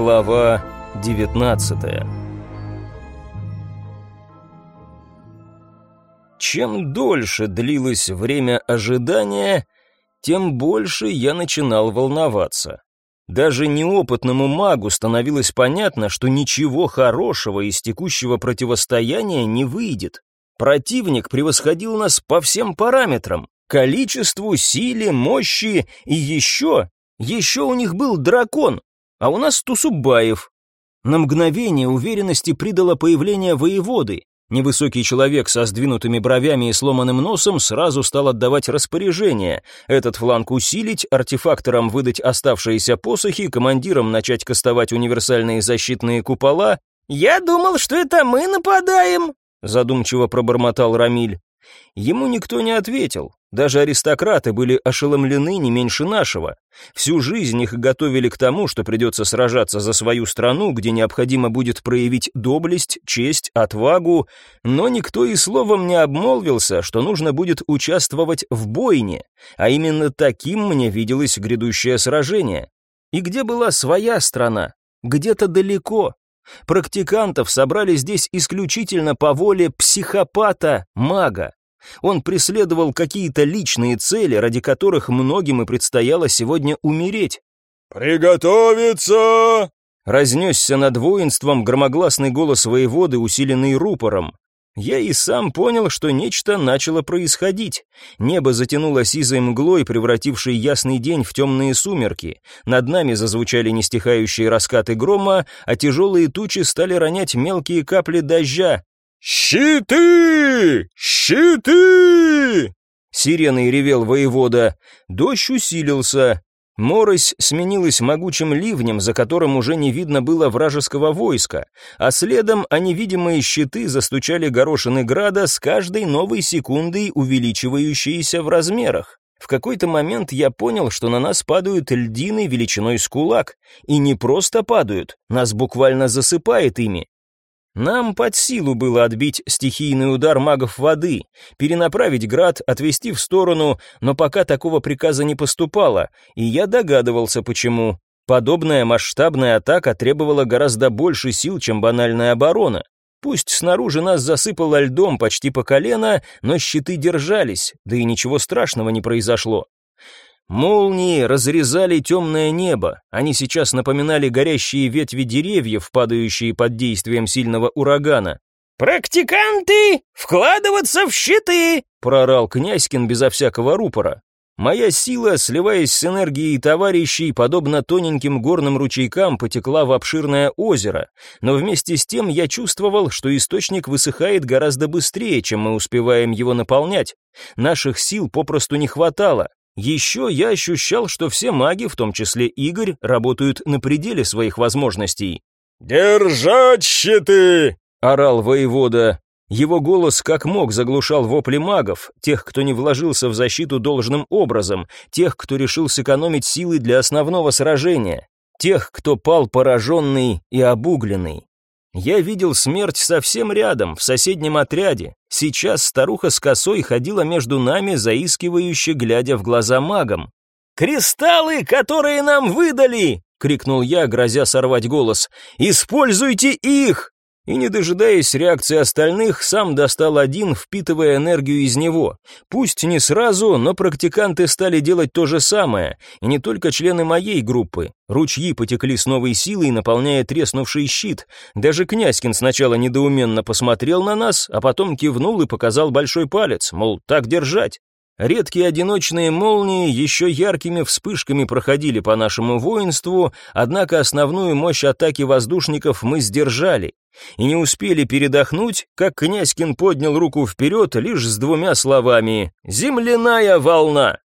Глава 19 Чем дольше длилось время ожидания, тем больше я начинал волноваться. Даже неопытному магу становилось понятно, что ничего хорошего из текущего противостояния не выйдет. Противник превосходил нас по всем параметрам — количеству, силе, мощи и еще, еще у них был дракон, а у нас Тусубаев. На мгновение уверенности придало появление воеводы. Невысокий человек со сдвинутыми бровями и сломанным носом сразу стал отдавать распоряжения. Этот фланг усилить, артефакторам выдать оставшиеся посохи, командирам начать кастовать универсальные защитные купола. «Я думал, что это мы нападаем», — задумчиво пробормотал Рамиль. Ему никто не ответил. Даже аристократы были ошеломлены не меньше нашего. Всю жизнь их готовили к тому, что придется сражаться за свою страну, где необходимо будет проявить доблесть, честь, отвагу, но никто и словом не обмолвился, что нужно будет участвовать в бойне, а именно таким мне виделось грядущее сражение. И где была своя страна? Где-то далеко. Практикантов собрали здесь исключительно по воле психопата-мага. Он преследовал какие-то личные цели, ради которых многим и предстояло сегодня умереть. «Приготовиться!» Разнесся над воинством громогласный голос воеводы, усиленный рупором. Я и сам понял, что нечто начало происходить. Небо затянуло сизой мглой, превратившей ясный день в темные сумерки. Над нами зазвучали нестихающие раскаты грома, а тяжелые тучи стали ронять мелкие капли дождя. «Щиты! Щиты!» Сиреной ревел воевода. Дождь усилился. Морось сменилась могучим ливнем, за которым уже не видно было вражеского войска, а следом а невидимые щиты застучали горошины града с каждой новой секундой увеличивающиеся в размерах. В какой-то момент я понял, что на нас падают льдины величиной с кулак. И не просто падают, нас буквально засыпает ими. Нам под силу было отбить стихийный удар магов воды, перенаправить град, отвести в сторону, но пока такого приказа не поступало, и я догадывался почему. Подобная масштабная атака требовала гораздо больше сил, чем банальная оборона. Пусть снаружи нас засыпало льдом почти по колено, но щиты держались, да и ничего страшного не произошло. Молнии разрезали темное небо, они сейчас напоминали горящие ветви деревьев, падающие под действием сильного урагана. «Практиканты, вкладываться в щиты!» — прорал Князькин безо всякого рупора. Моя сила, сливаясь с энергией товарищей, подобно тоненьким горным ручейкам, потекла в обширное озеро, но вместе с тем я чувствовал, что источник высыхает гораздо быстрее, чем мы успеваем его наполнять. Наших сил попросту не хватало. Еще я ощущал, что все маги, в том числе Игорь, работают на пределе своих возможностей. «Держать щиты!» — орал воевода. Его голос как мог заглушал вопли магов, тех, кто не вложился в защиту должным образом, тех, кто решил сэкономить силы для основного сражения, тех, кто пал пораженный и обугленный. Я видел смерть совсем рядом, в соседнем отряде. Сейчас старуха с косой ходила между нами, заискивающе глядя в глаза магам. «Кристаллы, которые нам выдали!» — крикнул я, грозя сорвать голос. «Используйте их!» И, не дожидаясь реакции остальных, сам достал один, впитывая энергию из него. Пусть не сразу, но практиканты стали делать то же самое, и не только члены моей группы. Ручьи потекли с новой силой, наполняя треснувший щит. Даже Князькин сначала недоуменно посмотрел на нас, а потом кивнул и показал большой палец, мол, так держать. Редкие одиночные молнии еще яркими вспышками проходили по нашему воинству, однако основную мощь атаки воздушников мы сдержали. И не успели передохнуть, как Князькин поднял руку вперед лишь с двумя словами «Земляная волна!».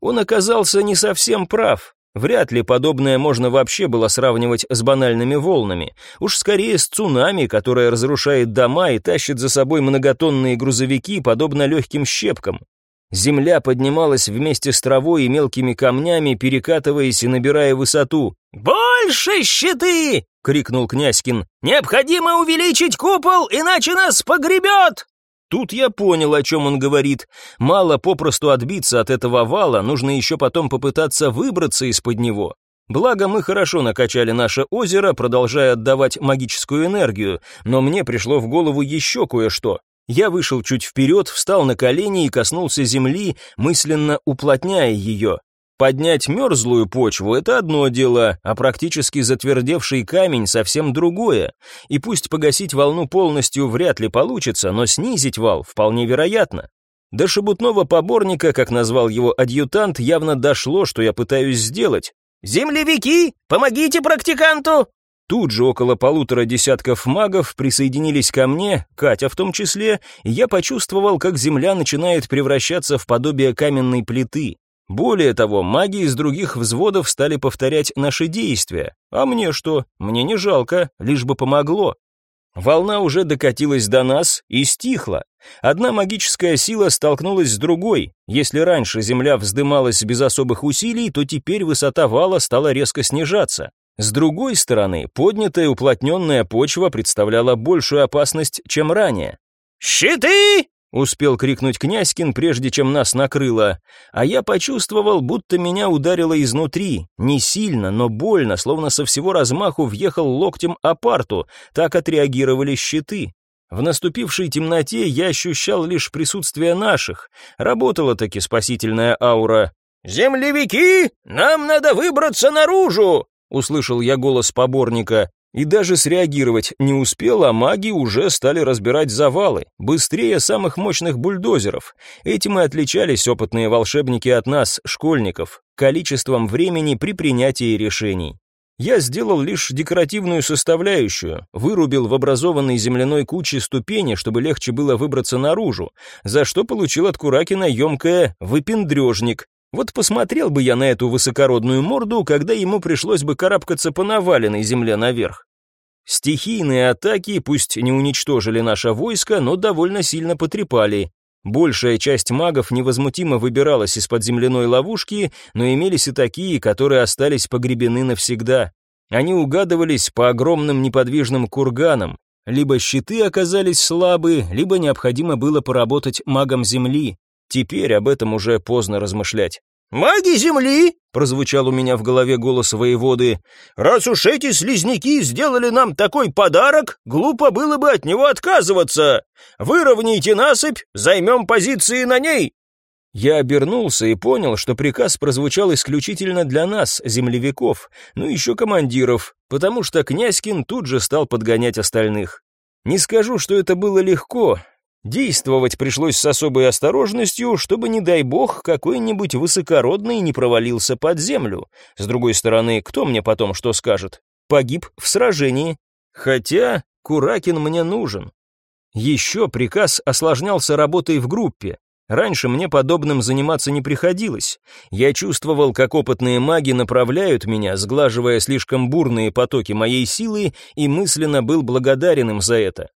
Он оказался не совсем прав. Вряд ли подобное можно вообще было сравнивать с банальными волнами. Уж скорее с цунами, которое разрушает дома и тащит за собой многотонные грузовики, подобно легким щепкам. Земля поднималась вместе с травой и мелкими камнями, перекатываясь и набирая высоту. «Больше щиты!» — крикнул Князькин. «Необходимо увеличить купол, иначе нас погребет!» Тут я понял, о чем он говорит. Мало попросту отбиться от этого вала, нужно еще потом попытаться выбраться из-под него. Благо мы хорошо накачали наше озеро, продолжая отдавать магическую энергию, но мне пришло в голову еще кое-что. Я вышел чуть вперед, встал на колени и коснулся земли, мысленно уплотняя ее. Поднять мерзлую почву – это одно дело, а практически затвердевший камень – совсем другое. И пусть погасить волну полностью вряд ли получится, но снизить вал вполне вероятно. До шебутного поборника, как назвал его адъютант, явно дошло, что я пытаюсь сделать. «Землевики, помогите практиканту!» Тут же около полутора десятков магов присоединились ко мне, Катя в том числе, и я почувствовал, как земля начинает превращаться в подобие каменной плиты. Более того, маги из других взводов стали повторять наши действия. А мне что? Мне не жалко, лишь бы помогло. Волна уже докатилась до нас и стихла. Одна магическая сила столкнулась с другой. Если раньше земля вздымалась без особых усилий, то теперь высота вала стала резко снижаться. С другой стороны, поднятая уплотненная почва представляла большую опасность, чем ранее. «Щиты!» — успел крикнуть князькин, прежде чем нас накрыло, а я почувствовал, будто меня ударило изнутри, не сильно, но больно, словно со всего размаху въехал локтем о парту, так отреагировали щиты. В наступившей темноте я ощущал лишь присутствие наших, работала таки спасительная аура. «Землевики, нам надо выбраться наружу!» Услышал я голос поборника, и даже среагировать не успел, а маги уже стали разбирать завалы, быстрее самых мощных бульдозеров. Этим и отличались опытные волшебники от нас, школьников, количеством времени при принятии решений. Я сделал лишь декоративную составляющую, вырубил в образованной земляной куче ступени, чтобы легче было выбраться наружу, за что получил от Куракина емкое «выпендрежник», вот посмотрел бы я на эту высокородную морду, когда ему пришлось бы карабкаться по наваленной земле наверх. Стихийные атаки пусть не уничтожили наше войско, но довольно сильно потрепали. Большая часть магов невозмутимо выбиралась из-под земляной ловушки, но имелись и такие, которые остались погребены навсегда. Они угадывались по огромным неподвижным курганам. Либо щиты оказались слабы, либо необходимо было поработать магом земли. Теперь об этом уже поздно размышлять. «Маги Земли!» — прозвучал у меня в голове голос воеводы. «Раз уж эти слизняки сделали нам такой подарок, глупо было бы от него отказываться. Выровняйте насыпь, займем позиции на ней!» Я обернулся и понял, что приказ прозвучал исключительно для нас, землевиков, ну еще командиров, потому что Князькин тут же стал подгонять остальных. Не скажу, что это было легко, Действовать пришлось с особой осторожностью, чтобы, не дай бог, какой-нибудь высокородный не провалился под землю. С другой стороны, кто мне потом что скажет? Погиб в сражении. Хотя Куракин мне нужен. Еще приказ осложнялся работой в группе. Раньше мне подобным заниматься не приходилось. Я чувствовал, как опытные маги направляют меня, сглаживая слишком бурные потоки моей силы, и мысленно был благодарен им за это.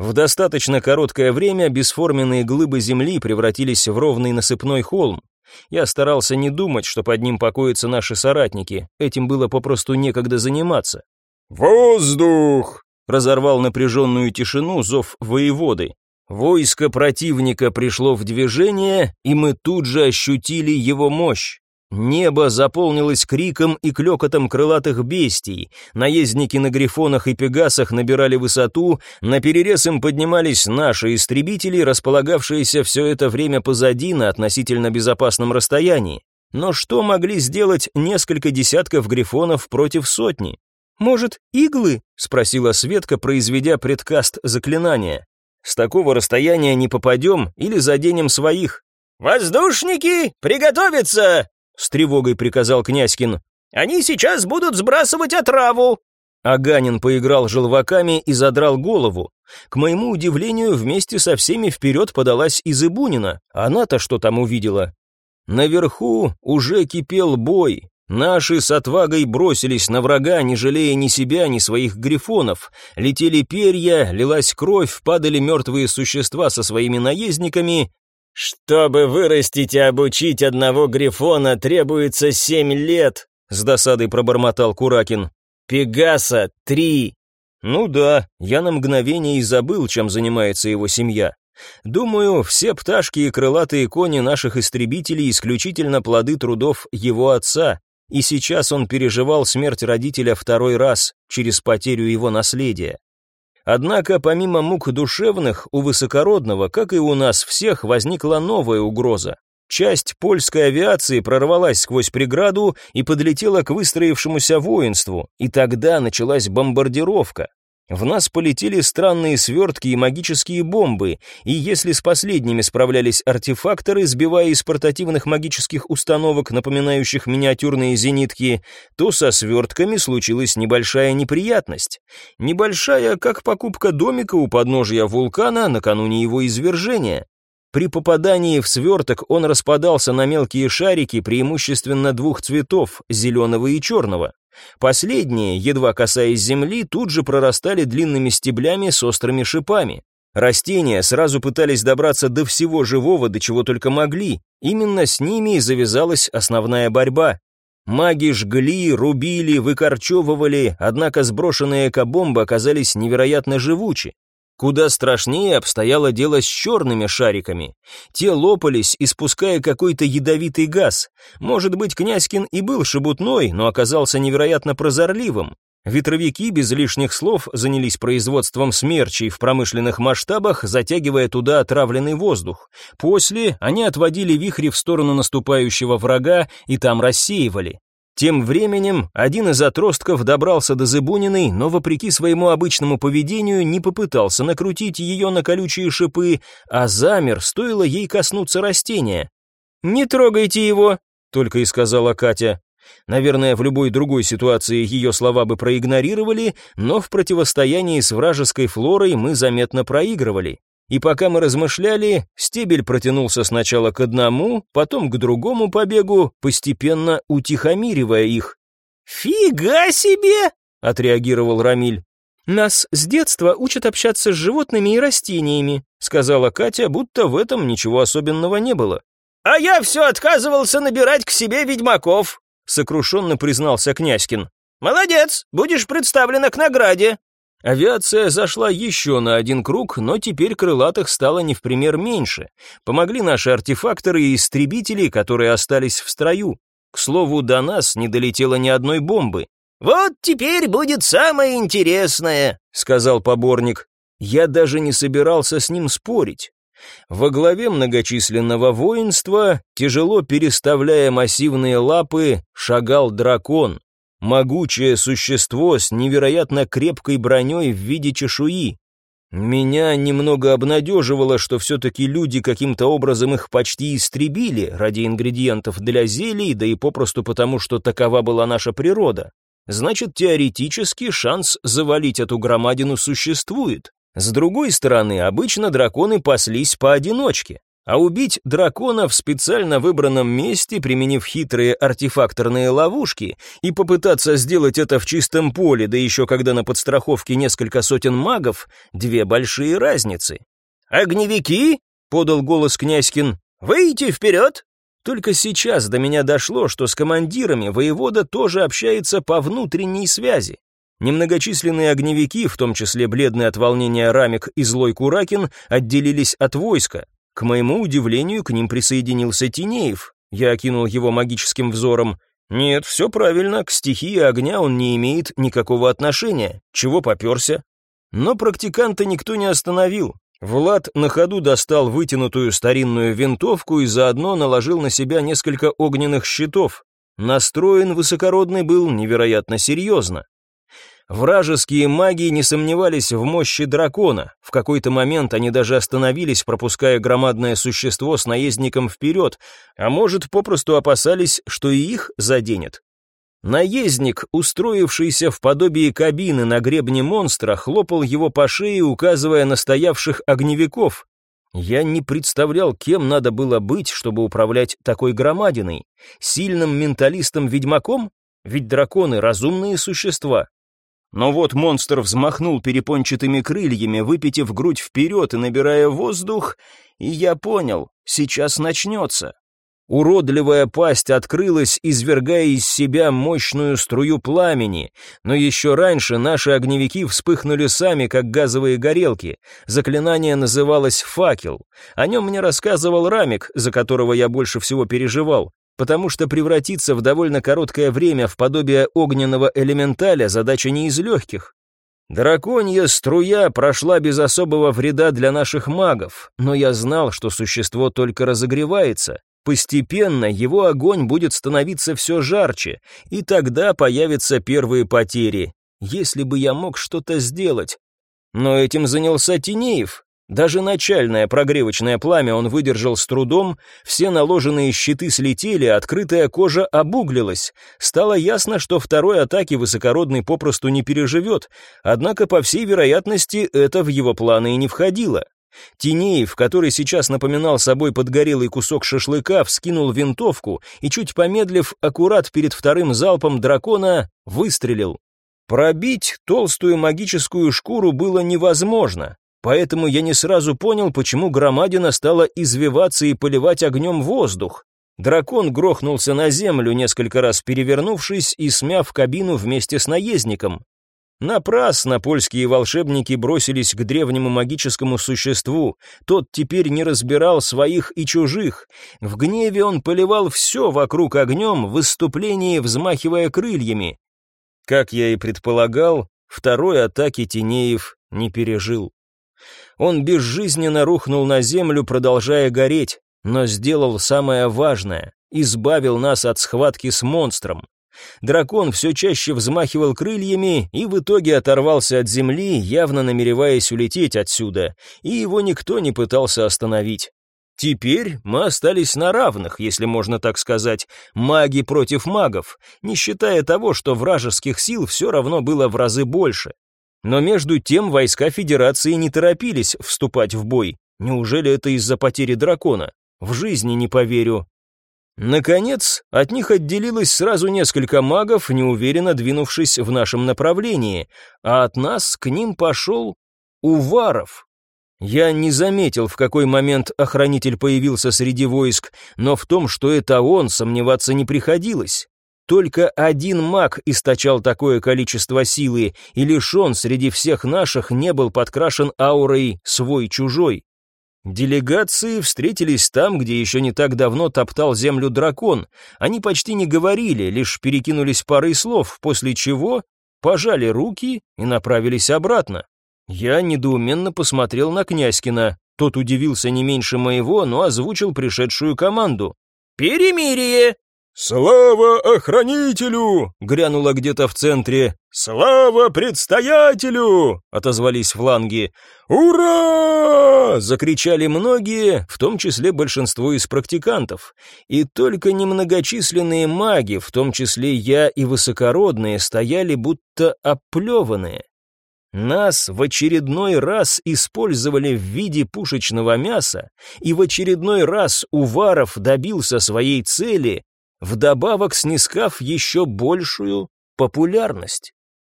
В достаточно короткое время бесформенные глыбы земли превратились в ровный насыпной холм. Я старался не думать, что под ним покоятся наши соратники, этим было попросту некогда заниматься. «Воздух!» — разорвал напряженную тишину зов воеводы. Войско противника пришло в движение, и мы тут же ощутили его мощь. Небо заполнилось криком и клёкотом крылатых бестий. Наездники на грифонах и пегасах набирали высоту, на перерез им поднимались наши истребители, располагавшиеся все это время позади на относительно безопасном расстоянии. Но что могли сделать несколько десятков грифонов против сотни? «Может, иглы?» — спросила Светка, произведя предкаст заклинания. «С такого расстояния не попадем или заденем своих». «Воздушники, приготовиться!» С тревогой приказал Князькин. «Они сейчас будут сбрасывать отраву!» Аганин поиграл желваками и задрал голову. К моему удивлению, вместе со всеми вперед подалась и Зыбунина. Она-то что там увидела? Наверху уже кипел бой. Наши с отвагой бросились на врага, не жалея ни себя, ни своих грифонов. Летели перья, лилась кровь, падали мертвые существа со своими наездниками, «Чтобы вырастить и обучить одного грифона, требуется семь лет», — с досадой пробормотал Куракин. «Пегаса — три». «Ну да, я на мгновение и забыл, чем занимается его семья. Думаю, все пташки и крылатые кони наших истребителей исключительно плоды трудов его отца. и сейчас он переживал смерть родителя второй раз через потерю его наследия. Однако, помимо мук душевных, у высокородного, как и у нас всех, возникла новая угроза. Часть польской авиации прорвалась сквозь преграду и подлетела к выстроившемуся воинству, и тогда началась бомбардировка. В нас полетели странные свертки и магические бомбы, и если с последними справлялись артефакторы, сбивая из портативных магических установок, напоминающих миниатюрные зенитки, то со свертками случилась небольшая неприятность. Небольшая, как покупка домика у подножия вулкана накануне его извержения. При попадании в сверток он распадался на мелкие шарики преимущественно двух цветов, зеленого и черного. Последние, едва касаясь земли, тут же прорастали длинными стеблями с острыми шипами. Растения сразу пытались добраться до всего живого, до чего только могли. Именно с ними и завязалась основная борьба. Маги жгли, рубили, выкорчевывали, однако сброшенные экобомбы оказались невероятно живучи. Куда страшнее обстояло дело с черными шариками. Те лопались, испуская какой-то ядовитый газ. Может быть, Князькин и был шебутной, но оказался невероятно прозорливым. Ветровики без лишних слов занялись производством смерчей в промышленных масштабах, затягивая туда отравленный воздух. После они отводили вихри в сторону наступающего врага и там рассеивали. Тем временем один из отростков добрался до Зыбуниной, но вопреки своему обычному поведению не попытался накрутить ее на колючие шипы, а замер, стоило ей коснуться растения. «Не трогайте его», — только и сказала Катя. Наверное, в любой другой ситуации ее слова бы проигнорировали, но в противостоянии с вражеской флорой мы заметно проигрывали. И пока мы размышляли, стебель протянулся сначала к одному, потом к другому побегу, постепенно утихомиривая их. «Фига себе!» — отреагировал Рамиль. «Нас с детства учат общаться с животными и растениями», — сказала Катя, будто в этом ничего особенного не было. «А я все отказывался набирать к себе ведьмаков», — сокрушенно признался Князькин. «Молодец, будешь представлена к награде». Авиация зашла еще на один круг, но теперь крылатых стало не в пример меньше. Помогли наши артефакторы и истребители, которые остались в строю. К слову, до нас не долетело ни одной бомбы. «Вот теперь будет самое интересное», — сказал поборник. Я даже не собирался с ним спорить. Во главе многочисленного воинства, тяжело переставляя массивные лапы, шагал дракон. Могучее существо с невероятно крепкой броней в виде чешуи. Меня немного обнадеживало, что все-таки люди каким-то образом их почти истребили ради ингредиентов для зелий, да и попросту потому, что такова была наша природа. Значит, теоретически шанс завалить эту громадину существует. С другой стороны, обычно драконы паслись поодиночке. А убить дракона в специально выбранном месте, применив хитрые артефакторные ловушки, и попытаться сделать это в чистом поле, да еще когда на подстраховке несколько сотен магов, две большие разницы. «Огневики?» — подал голос Князькин. «Выйти вперед!» Только сейчас до меня дошло, что с командирами воевода тоже общается по внутренней связи. Немногочисленные огневики, в том числе бледный от волнения Рамик и злой Куракин, отделились от войска, к моему удивлению, к ним присоединился Тинеев. Я окинул его магическим взором. Нет, все правильно, к стихии огня он не имеет никакого отношения. Чего поперся? Но практиканта никто не остановил. Влад на ходу достал вытянутую старинную винтовку и заодно наложил на себя несколько огненных щитов. Настроен высокородный был невероятно серьезно. Вражеские маги не сомневались в мощи дракона. В какой-то момент они даже остановились, пропуская громадное существо с наездником вперед, а может, попросту опасались, что и их заденет. Наездник, устроившийся в подобии кабины на гребне монстра, хлопал его по шее, указывая на стоявших огневиков. Я не представлял, кем надо было быть, чтобы управлять такой громадиной. Сильным менталистом-ведьмаком? Ведь драконы — разумные существа, но вот монстр взмахнул перепончатыми крыльями, выпитив грудь вперед и набирая воздух, и я понял, сейчас начнется. Уродливая пасть открылась, извергая из себя мощную струю пламени, но еще раньше наши огневики вспыхнули сами, как газовые горелки. Заклинание называлось «факел». О нем мне рассказывал Рамик, за которого я больше всего переживал. Потому что превратиться в довольно короткое время в подобие огненного элементаля задача не из легких. Драконья струя прошла без особого вреда для наших магов, но я знал, что существо только разогревается. Постепенно его огонь будет становиться все жарче, и тогда появятся первые потери. Если бы я мог что-то сделать. Но этим занялся Тинеев, даже начальное прогревочное пламя он выдержал с трудом, все наложенные щиты слетели, открытая кожа обуглилась. Стало ясно, что второй атаки высокородный попросту не переживет, однако, по всей вероятности, это в его планы и не входило. Тинеев, который сейчас напоминал собой подгорелый кусок шашлыка, вскинул винтовку и, чуть помедлив, аккурат перед вторым залпом дракона, выстрелил. Пробить толстую магическую шкуру было невозможно. Поэтому я не сразу понял, почему громадина стала извиваться и поливать огнем воздух. Дракон грохнулся на землю, несколько раз перевернувшись и смяв кабину вместе с наездником. Напрасно польские волшебники бросились к древнему магическому существу. Тот теперь не разбирал своих и чужих. В гневе он поливал все вокруг огнем, в выступлении взмахивая крыльями. Как я и предполагал, второй атаки Тинеев не пережил. Он безжизненно рухнул на землю, продолжая гореть, но сделал самое важное — избавил нас от схватки с монстром. Дракон все чаще взмахивал крыльями и в итоге оторвался от земли, явно намереваясь улететь отсюда, и его никто не пытался остановить. Теперь мы остались на равных, если можно так сказать, маги против магов, не считая того, что вражеских сил все равно было в разы больше. Но между тем войска Федерации не торопились вступать в бой. Неужели это из-за потери дракона? В жизни не поверю. Наконец, от них отделилось сразу несколько магов, неуверенно двинувшись в нашем направлении, а от нас к ним пошел Уваров. Я не заметил, в какой момент охранитель появился среди войск, но в том, что это он, сомневаться не приходилось. Только один маг источал такое количество силы, и лишь он среди всех наших не был подкрашен аурой свой-чужой. Делегации встретились там, где еще не так давно топтал землю дракон. Они почти не говорили, лишь перекинулись парой слов, после чего пожали руки и направились обратно. Я недоуменно посмотрел на Князькина. Тот удивился не меньше моего, но озвучил пришедшую команду. «Перемирие!» «Слава охранителю!» — грянуло где-то в центре. «Слава предстоятелю!» — отозвались фланги. «Ура!» — закричали многие, в том числе большинство из практикантов. И только немногочисленные маги, в том числе я и высокородные, стояли будто оплеванные. Нас в очередной раз использовали в виде пушечного мяса, и в очередной раз Уваров добился своей цели, вдобавок снискав еще большую популярность.